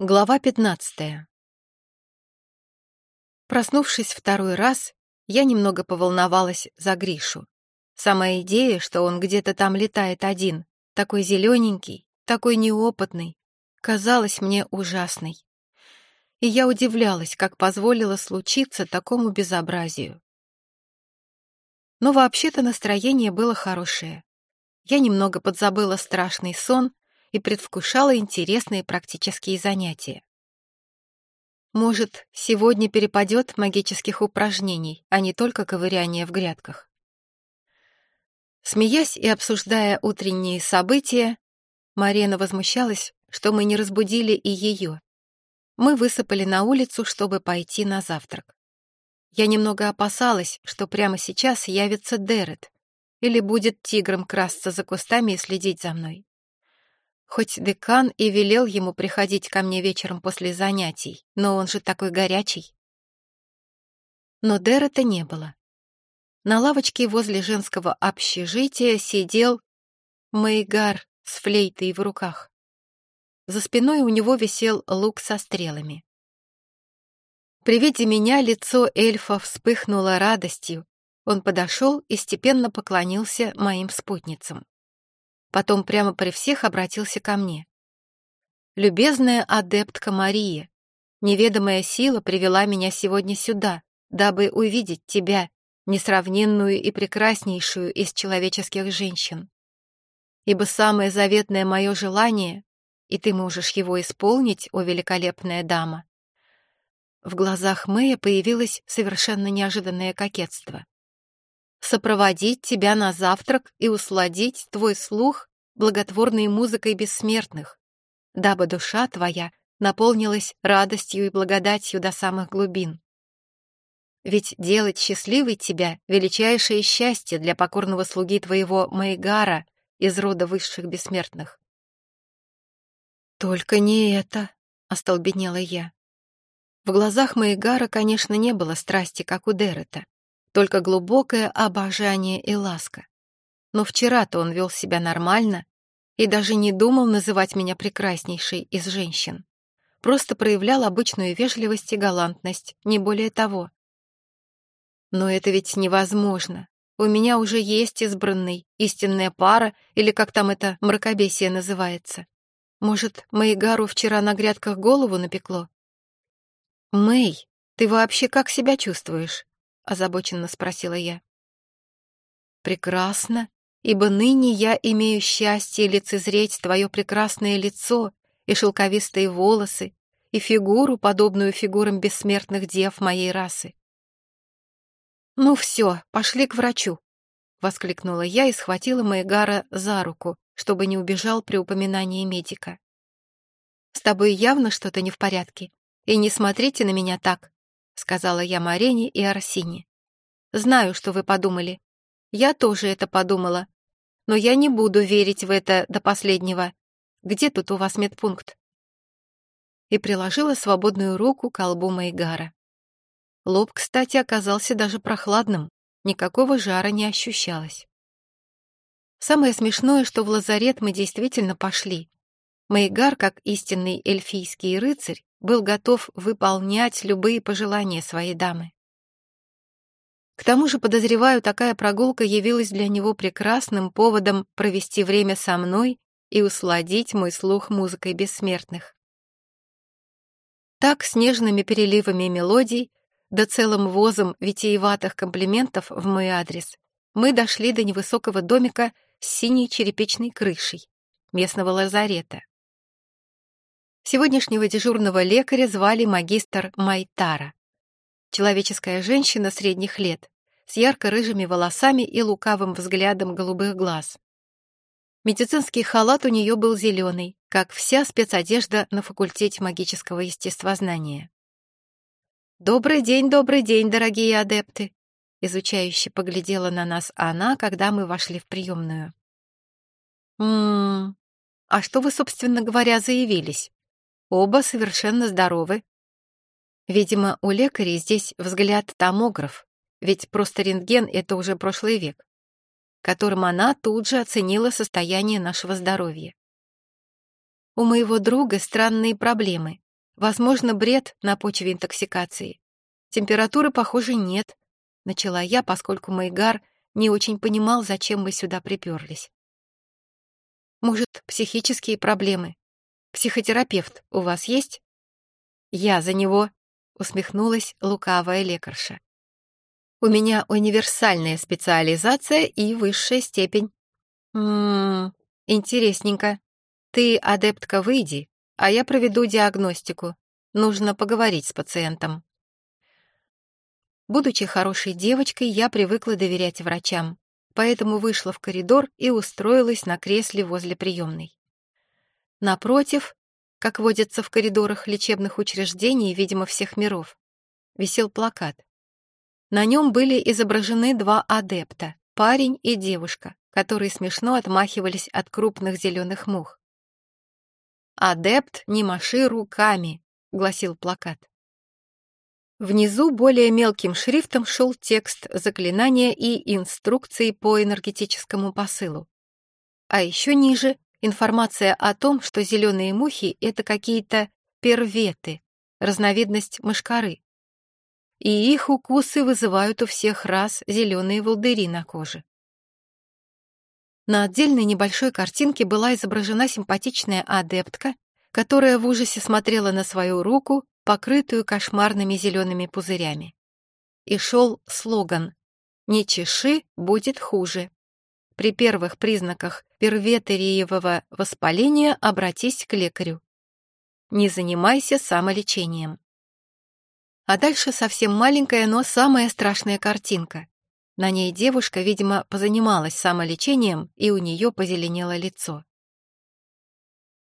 Глава 15. Проснувшись второй раз, я немного поволновалась за Гришу. Сама идея, что он где-то там летает один, такой зелененький, такой неопытный, казалась мне ужасной. И я удивлялась, как позволила случиться такому безобразию. Но вообще-то настроение было хорошее. Я немного подзабыла страшный сон и предвкушала интересные практические занятия. Может, сегодня перепадет магических упражнений, а не только ковыряние в грядках. Смеясь и обсуждая утренние события, Марена возмущалась, что мы не разбудили и ее. Мы высыпали на улицу, чтобы пойти на завтрак. Я немного опасалась, что прямо сейчас явится Дерет или будет тигром красться за кустами и следить за мной. Хоть декан и велел ему приходить ко мне вечером после занятий, но он же такой горячий. Но Дерета не было. На лавочке возле женского общежития сидел Мейгар с флейтой в руках. За спиной у него висел лук со стрелами. При виде меня лицо эльфа вспыхнуло радостью. Он подошел и степенно поклонился моим спутницам. Потом прямо при всех обратился ко мне. «Любезная адептка Мария, неведомая сила привела меня сегодня сюда, дабы увидеть тебя, несравненную и прекраснейшую из человеческих женщин. Ибо самое заветное мое желание, и ты можешь его исполнить, о великолепная дама». В глазах Мэя появилось совершенно неожиданное кокетство сопроводить тебя на завтрак и усладить твой слух благотворной музыкой бессмертных, дабы душа твоя наполнилась радостью и благодатью до самых глубин. Ведь делать счастливой тебя — величайшее счастье для покорного слуги твоего Майгара из рода высших бессмертных. «Только не это», — остолбенела я. В глазах Майгара, конечно, не было страсти, как у Дерета только глубокое обожание и ласка. Но вчера-то он вел себя нормально и даже не думал называть меня прекраснейшей из женщин. Просто проявлял обычную вежливость и галантность, не более того. Но это ведь невозможно. У меня уже есть избранный, истинная пара, или как там это мракобесие называется. Может, Мэйгару вчера на грядках голову напекло? Мэй, ты вообще как себя чувствуешь? — озабоченно спросила я. «Прекрасно, ибо ныне я имею счастье лицезреть твое прекрасное лицо и шелковистые волосы, и фигуру, подобную фигурам бессмертных дев моей расы». «Ну все, пошли к врачу», — воскликнула я и схватила Майгара за руку, чтобы не убежал при упоминании медика. «С тобой явно что-то не в порядке, и не смотрите на меня так. — сказала я Марене и Арсине. «Знаю, что вы подумали. Я тоже это подумала. Но я не буду верить в это до последнего. Где тут у вас медпункт?» И приложила свободную руку к колбу Майгара. Лоб, кстати, оказался даже прохладным, никакого жара не ощущалось. Самое смешное, что в лазарет мы действительно пошли. Майгар, как истинный эльфийский рыцарь, был готов выполнять любые пожелания своей дамы. К тому же, подозреваю, такая прогулка явилась для него прекрасным поводом провести время со мной и усладить мой слух музыкой бессмертных. Так, с нежными переливами мелодий, да целым возом витиеватых комплиментов в мой адрес, мы дошли до невысокого домика с синей черепичной крышей, местного лазарета. Сегодняшнего дежурного лекаря звали магистр Майтара. Человеческая женщина средних лет, с ярко-рыжими волосами и лукавым взглядом голубых глаз. Медицинский халат у нее был зеленый, как вся спецодежда на факультете магического естествознания. «Добрый день, добрый день, дорогие адепты!» изучающе поглядела на нас она, когда мы вошли в приемную. «М-м, а что вы, собственно говоря, заявились?» Оба совершенно здоровы. Видимо, у лекарей здесь взгляд томограф, ведь просто рентген — это уже прошлый век, которым она тут же оценила состояние нашего здоровья. У моего друга странные проблемы, Возможно, бред на почве интоксикации. Температуры, похоже, нет, начала я, поскольку Майгар не очень понимал, зачем мы сюда приперлись. Может, психические проблемы? Психотерапевт у вас есть? Я за него, усмехнулась лукавая лекарша. У меня универсальная специализация и высшая степень. Ммм, интересненько. Ты, адептка, выйди, а я проведу диагностику. Нужно поговорить с пациентом. Будучи хорошей девочкой, я привыкла доверять врачам, поэтому вышла в коридор и устроилась на кресле возле приемной. Напротив, как водится в коридорах лечебных учреждений, видимо, всех миров, висел плакат. На нем были изображены два адепта, парень и девушка, которые смешно отмахивались от крупных зеленых мух. «Адепт, не маши руками», — гласил плакат. Внизу более мелким шрифтом шел текст заклинания и инструкции по энергетическому посылу. А еще ниже информация о том, что зеленые мухи — это какие-то перветы, разновидность мышкары. И их укусы вызывают у всех раз зеленые волдыри на коже. На отдельной небольшой картинке была изображена симпатичная адептка, которая в ужасе смотрела на свою руку, покрытую кошмарными зелеными пузырями. И шел слоган «Не чеши, будет хуже». При первых признаках перветериевого воспаления обратись к лекарю. Не занимайся самолечением. А дальше совсем маленькая, но самая страшная картинка. На ней девушка, видимо, позанималась самолечением, и у нее позеленело лицо.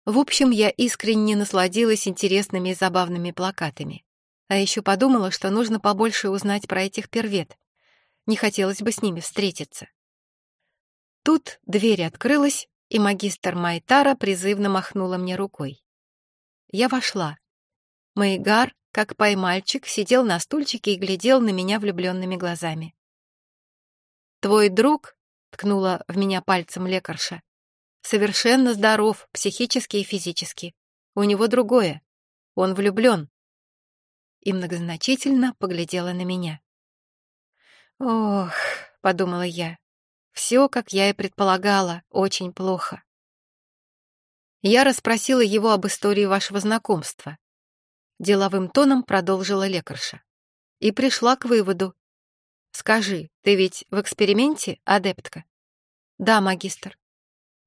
В общем, я искренне насладилась интересными и забавными плакатами. А еще подумала, что нужно побольше узнать про этих первет. Не хотелось бы с ними встретиться. Тут дверь открылась, и магистр Майтара призывно махнула мне рукой. Я вошла. Майгар, как поймальчик, сидел на стульчике и глядел на меня влюбленными глазами. «Твой друг», — ткнула в меня пальцем лекарша, «совершенно здоров, психически и физически. У него другое. Он влюблен». И многозначительно поглядела на меня. «Ох», — подумала я, — «все, как я и предполагала, очень плохо». Я расспросила его об истории вашего знакомства. Деловым тоном продолжила лекарша. И пришла к выводу, Скажи, ты ведь в эксперименте, адептка? Да, магистр.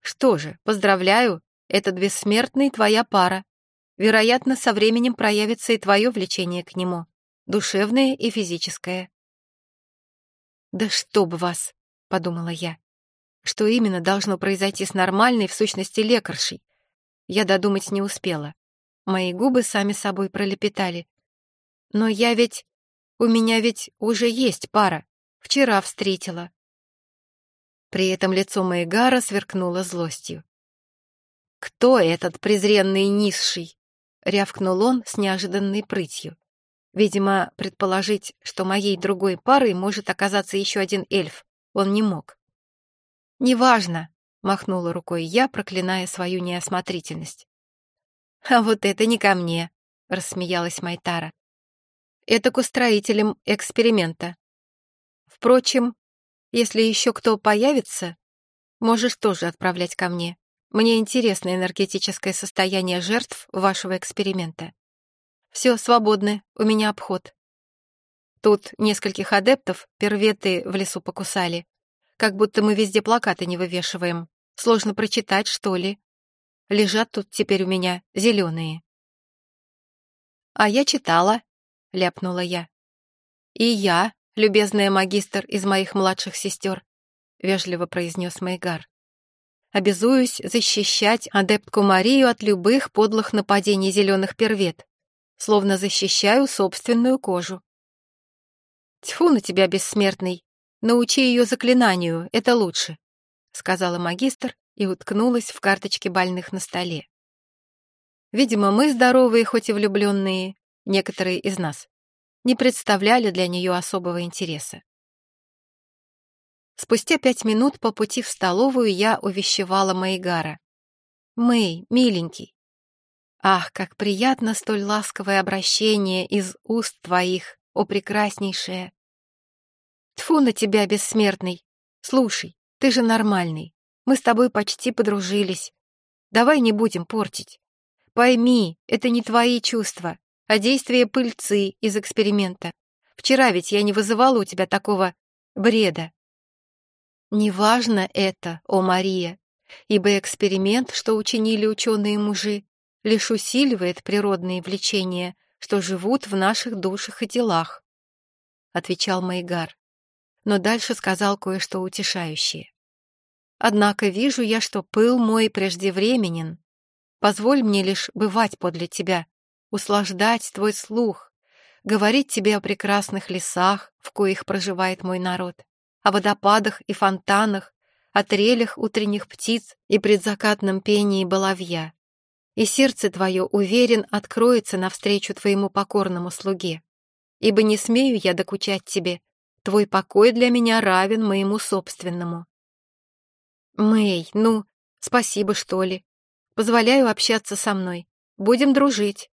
Что же, поздравляю, этот бессмертный твоя пара. Вероятно, со временем проявится и твое влечение к нему, душевное и физическое. Да чтоб вас, подумала я. Что именно должно произойти с нормальной, в сущности, лекаршей? Я додумать не успела. Мои губы сами собой пролепетали. Но я ведь... У меня ведь уже есть пара. Вчера встретила. При этом лицо Маегара сверкнуло злостью. «Кто этот презренный низший?» — рявкнул он с неожиданной прытью. Видимо, предположить, что моей другой парой может оказаться еще один эльф, он не мог. «Неважно», — махнула рукой я, проклиная свою неосмотрительность. «А вот это не ко мне», — рассмеялась Майтара. Это к устроителям эксперимента. Впрочем, если еще кто появится, можешь тоже отправлять ко мне. Мне интересно энергетическое состояние жертв вашего эксперимента. Все, свободны, у меня обход. Тут нескольких адептов перветы в лесу покусали. Как будто мы везде плакаты не вывешиваем. Сложно прочитать, что ли. Лежат тут теперь у меня зеленые. А я читала, — ляпнула я. «И я, любезная магистр из моих младших сестер», — вежливо произнес Майгар. «Обязуюсь защищать адептку Марию от любых подлых нападений зеленых первет, словно защищаю собственную кожу». «Тьфу на тебя, бессмертный! Научи ее заклинанию, это лучше», — сказала магистр и уткнулась в карточки больных на столе. Видимо, мы здоровые, хоть и влюбленные, некоторые из нас, не представляли для нее особого интереса. Спустя пять минут по пути в столовую я увещевала Мэйгара. «Мэй, миленький». Ах, как приятно столь ласковое обращение из уст твоих, о прекраснейшая! Тфу на тебя, бессмертный! Слушай, ты же нормальный. Мы с тобой почти подружились. Давай не будем портить. Пойми, это не твои чувства, а действие пыльцы из эксперимента. Вчера ведь я не вызывала у тебя такого бреда. Неважно это, о Мария, ибо эксперимент, что учинили ученые-мужи, лишь усиливает природные влечения, что живут в наших душах и делах, — отвечал Майгар, но дальше сказал кое-что утешающее. Однако вижу я, что пыл мой преждевременен. Позволь мне лишь бывать подле тебя, услаждать твой слух, говорить тебе о прекрасных лесах, в коих проживает мой народ, о водопадах и фонтанах, о трелях утренних птиц и предзакатном пении баловья. И сердце твое, уверен, откроется навстречу твоему покорному слуге. Ибо не смею я докучать тебе, твой покой для меня равен моему собственному. Мэй, ну, спасибо, что ли. Позволяю общаться со мной. Будем дружить.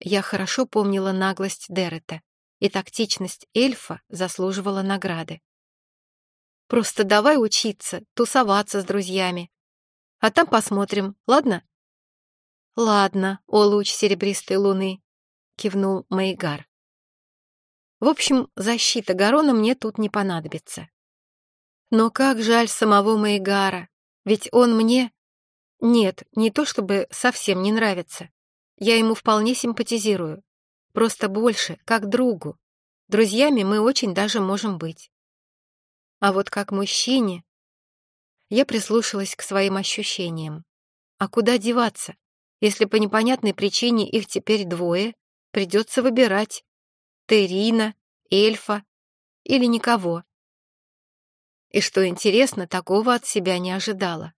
Я хорошо помнила наглость Дерета, и тактичность эльфа заслуживала награды. Просто давай учиться, тусоваться с друзьями. А там посмотрим, ладно? Ладно, о луч серебристой луны, кивнул Мейгар. В общем, защита Гарона мне тут не понадобится. Но как жаль самого Мейгара, ведь он мне... Нет, не то чтобы совсем не нравится. Я ему вполне симпатизирую. Просто больше, как другу. Друзьями мы очень даже можем быть. А вот как мужчине... Я прислушалась к своим ощущениям. А куда деваться? Если по непонятной причине их теперь двое, придется выбирать. Терина, эльфа или никого. И что интересно, такого от себя не ожидала.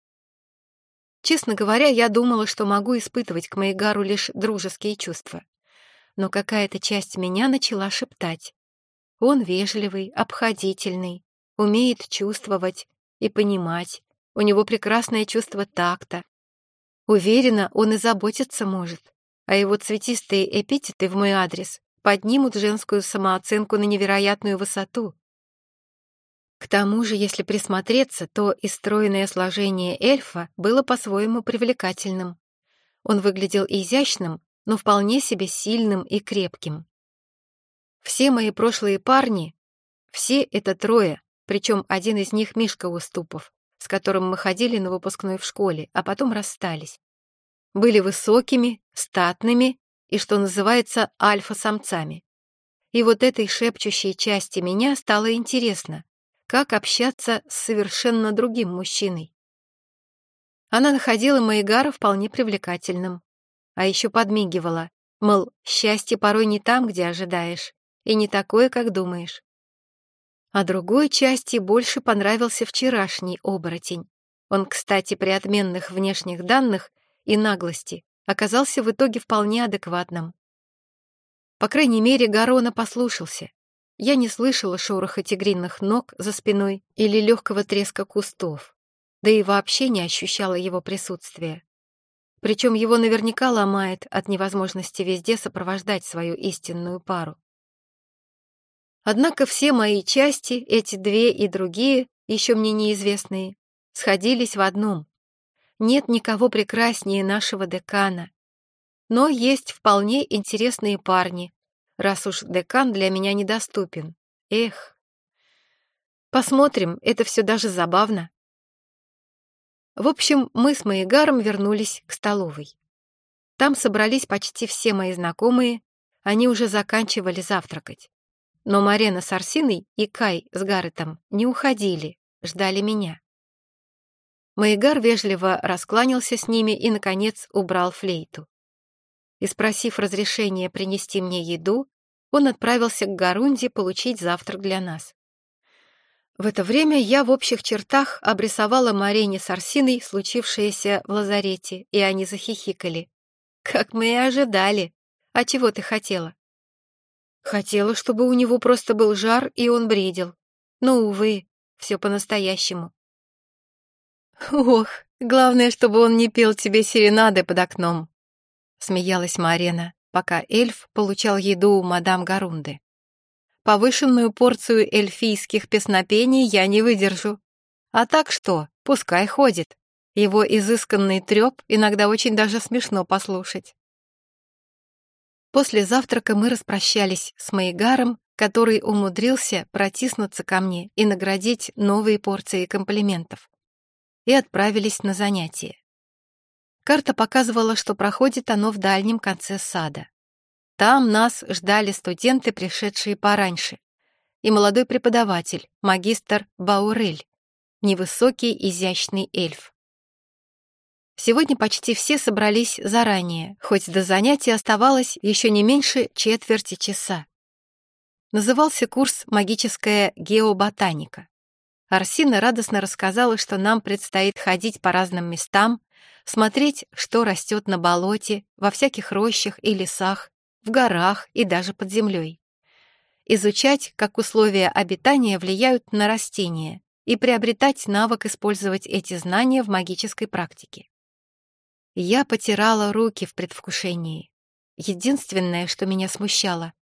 Честно говоря, я думала, что могу испытывать к Майгару лишь дружеские чувства. Но какая-то часть меня начала шептать. Он вежливый, обходительный, умеет чувствовать и понимать. У него прекрасное чувство такта. Уверена, он и заботиться может. А его цветистые эпитеты в мой адрес поднимут женскую самооценку на невероятную высоту. К тому же, если присмотреться, то и стройное сложение эльфа было по-своему привлекательным. Он выглядел изящным, но вполне себе сильным и крепким. Все мои прошлые парни, все это трое, причем один из них Мишка Уступов, с которым мы ходили на выпускной в школе, а потом расстались. Были высокими, статными и, что называется, альфа-самцами. И вот этой шепчущей части меня стало интересно, как общаться с совершенно другим мужчиной. Она находила Маигара вполне привлекательным, а еще подмигивала, мол, счастье порой не там, где ожидаешь, и не такое, как думаешь. А другой части больше понравился вчерашний оборотень. Он, кстати, при отменных внешних данных и наглости оказался в итоге вполне адекватным. По крайней мере, Гарона послушался, я не слышала шороха тигриных ног за спиной или легкого треска кустов, да и вообще не ощущала его присутствия. Причем его наверняка ломает от невозможности везде сопровождать свою истинную пару. Однако все мои части, эти две и другие, еще мне неизвестные, сходились в одном. Нет никого прекраснее нашего декана. Но есть вполне интересные парни, раз уж декан для меня недоступен. Эх. Посмотрим, это все даже забавно. В общем, мы с Маигаром вернулись к столовой. Там собрались почти все мои знакомые, они уже заканчивали завтракать. Но Марена с Арсиной и Кай с Гарретом не уходили, ждали меня. Маигар вежливо раскланялся с ними и, наконец, убрал флейту и, спросив разрешения принести мне еду, он отправился к Гарунде получить завтрак для нас. В это время я в общих чертах обрисовала Марине с Арсиной случившееся в лазарете, и они захихикали. «Как мы и ожидали. А чего ты хотела?» «Хотела, чтобы у него просто был жар, и он бредил. Но, увы, все по-настоящему». «Ох, главное, чтобы он не пел тебе серенады под окном», смеялась Марена, пока эльф получал еду у мадам Гарунды. Повышенную порцию эльфийских песнопений я не выдержу. А так что, пускай ходит. Его изысканный трёп иногда очень даже смешно послушать. После завтрака мы распрощались с Маигаром, который умудрился протиснуться ко мне и наградить новые порции комплиментов, и отправились на занятия. Карта показывала, что проходит оно в дальнем конце сада. Там нас ждали студенты, пришедшие пораньше, и молодой преподаватель, магистр Баурель, невысокий изящный эльф. Сегодня почти все собрались заранее, хоть до занятия оставалось еще не меньше четверти часа. Назывался курс «Магическая геоботаника». Арсина радостно рассказала, что нам предстоит ходить по разным местам, смотреть, что растет на болоте, во всяких рощах и лесах, в горах и даже под землей. Изучать, как условия обитания влияют на растения, и приобретать навык использовать эти знания в магической практике. Я потирала руки в предвкушении. Единственное, что меня смущало,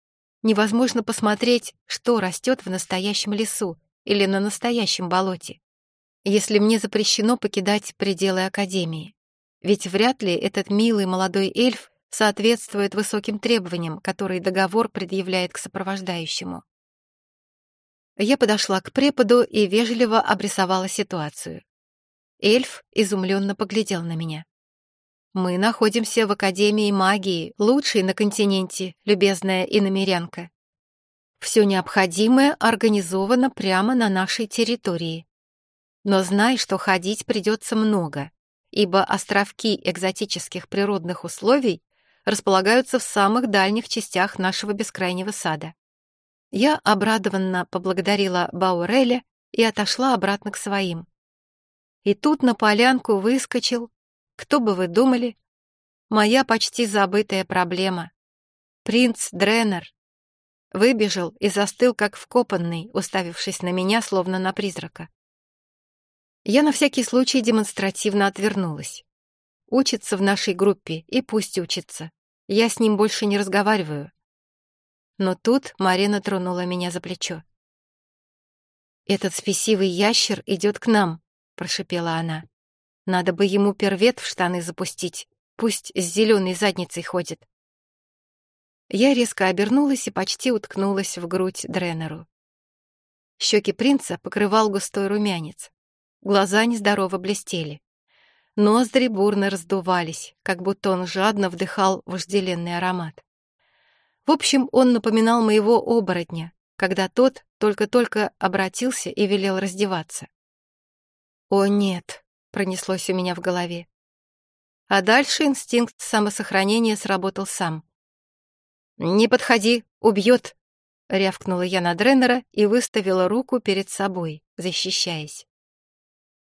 невозможно посмотреть, что растет в настоящем лесу или на настоящем болоте, если мне запрещено покидать пределы Академии. Ведь вряд ли этот милый молодой эльф соответствует высоким требованиям, которые договор предъявляет к сопровождающему. Я подошла к преподу и вежливо обрисовала ситуацию. Эльф изумленно поглядел на меня. Мы находимся в Академии магии, лучшей на континенте, любезная иномерянка. Все необходимое организовано прямо на нашей территории. Но знай, что ходить придется много, ибо островки экзотических природных условий располагаются в самых дальних частях нашего бескрайнего сада. Я обрадованно поблагодарила Бауреля и отошла обратно к своим. И тут на полянку выскочил кто бы вы думали? Моя почти забытая проблема. Принц Дренер. Выбежал и застыл, как вкопанный, уставившись на меня, словно на призрака. Я на всякий случай демонстративно отвернулась. Учится в нашей группе, и пусть учится. Я с ним больше не разговариваю. Но тут Марина тронула меня за плечо. «Этот спесивый ящер идет к нам», — прошепела она. Надо бы ему первет в штаны запустить. Пусть с зеленой задницей ходит. Я резко обернулась и почти уткнулась в грудь Дренеру. Щеки принца покрывал густой румянец. Глаза нездорово блестели. Ноздри бурно раздувались, как будто он жадно вдыхал вожделенный аромат. В общем, он напоминал моего оборотня, когда тот только-только обратился и велел раздеваться. «О, нет!» пронеслось у меня в голове. А дальше инстинкт самосохранения сработал сам. «Не подходи, убьет!» — рявкнула я на Дреннера и выставила руку перед собой, защищаясь.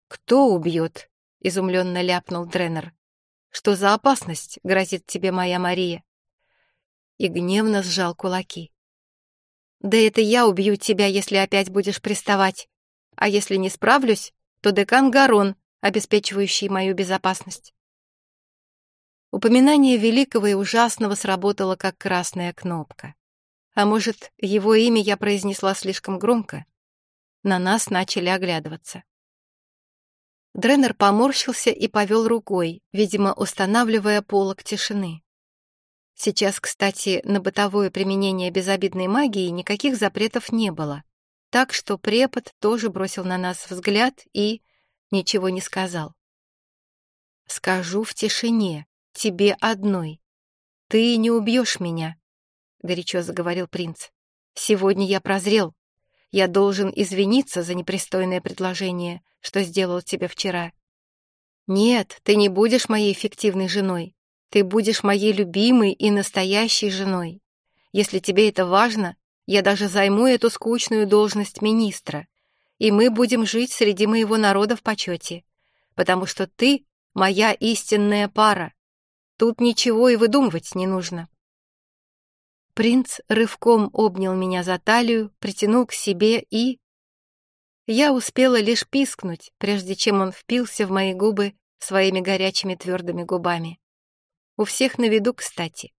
«Кто убьет?» — изумленно ляпнул Дреннер. «Что за опасность грозит тебе моя Мария?» И гневно сжал кулаки. «Да это я убью тебя, если опять будешь приставать. А если не справлюсь, то декан Гарон обеспечивающий мою безопасность. Упоминание великого и ужасного сработало как красная кнопка. А может, его имя я произнесла слишком громко? На нас начали оглядываться. Дренер поморщился и повел рукой, видимо, устанавливая полок тишины. Сейчас, кстати, на бытовое применение безобидной магии никаких запретов не было, так что препод тоже бросил на нас взгляд и ничего не сказал. «Скажу в тишине, тебе одной. Ты не убьешь меня», — горячо заговорил принц. «Сегодня я прозрел. Я должен извиниться за непристойное предложение, что сделал тебе вчера. Нет, ты не будешь моей эффективной женой. Ты будешь моей любимой и настоящей женой. Если тебе это важно, я даже займу эту скучную должность министра и мы будем жить среди моего народа в почете, потому что ты — моя истинная пара. Тут ничего и выдумывать не нужно». Принц рывком обнял меня за талию, притянул к себе и... Я успела лишь пискнуть, прежде чем он впился в мои губы своими горячими твердыми губами. У всех на виду, кстати.